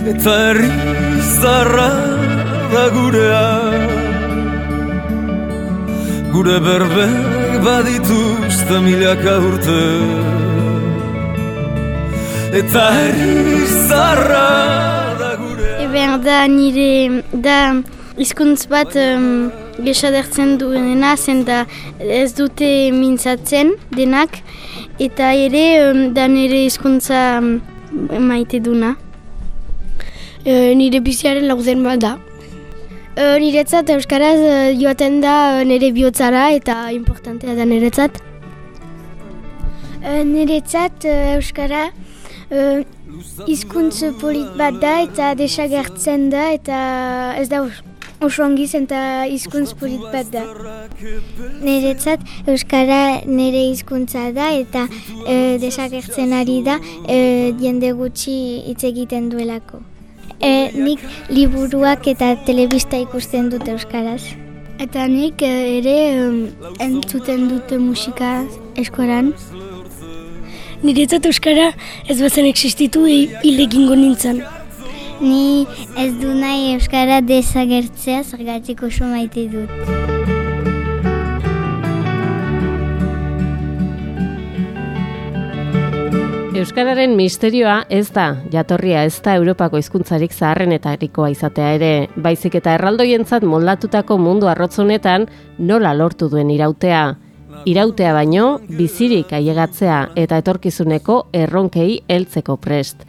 Eta herri zarra da gurea. Gure berbek badituzte milaka urte. Eta herri zarra da gurea. Eben, da nire, da izkuntz bat um, gesadertzen duena zen da ez dute mintzatzen denak. Eta ere um, da nire hizkuntza um, maite duna. E, nire biziaren lauzen bat da. E, niretzat Euskaraz e, joaten da nire bihotzara eta importantea da niretzat. E, niretzat Euskara e, hizkuntz polit bat da eta desagertzen da eta ez da oso ongi zen eta hizkuntz polit bat da. Niretzat Euskara nire hizkuntza da eta e, desagertzen ari da e, jende gutxi hitz egiten duelako. E, nik liburuak eta telebista ikusten dut Euskaraz. Eta nik e, ere entzuten dute musika eskoran. Niretzat Euskara ez bazen existitu hil egingo nintzen. Ni ez du nahi Euskara desagertzea zergatik oso maite dut. Euskararen misterioa ez da, jatorria ez da Europako hizkuntzarik zaharrenetarikoa izatea ere, baizik eta erraldoientzat moldatutako mundu arrotzunetan nola lortu duen irautea. Irautea baino, bizirik ailegatzea eta etorkizuneko erronkei heltzeko prest.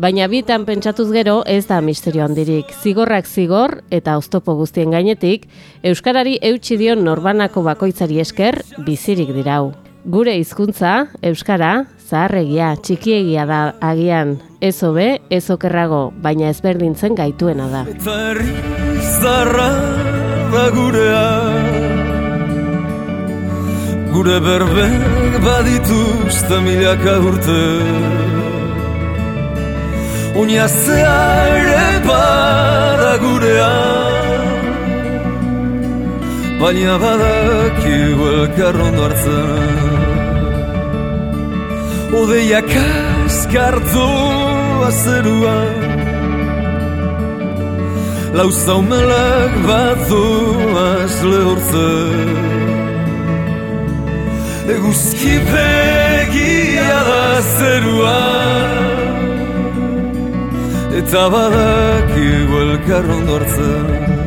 Baina bitan pentsatuz gero ez da misterio handirik. Zigorrak zigor eta oztopo guztien gainetik, Euskarari eutxi dion norbanako bakoitzari esker bizirik dirau. Gure hizkuntza Euskara, zaharregia, txikiegia da agian, ez hobe, ez okerrago, baina ezberdintzen gaituena da. Zarra gurea. Gure berbek badituzte milaka urte. Oinazea ere bada gurea. Baina badakigu elkarrondo hartzen Odeiak askartu azerua Lau zaumelak batzu azle Eguzki begia da zerua. Eta badak igual karron dortzen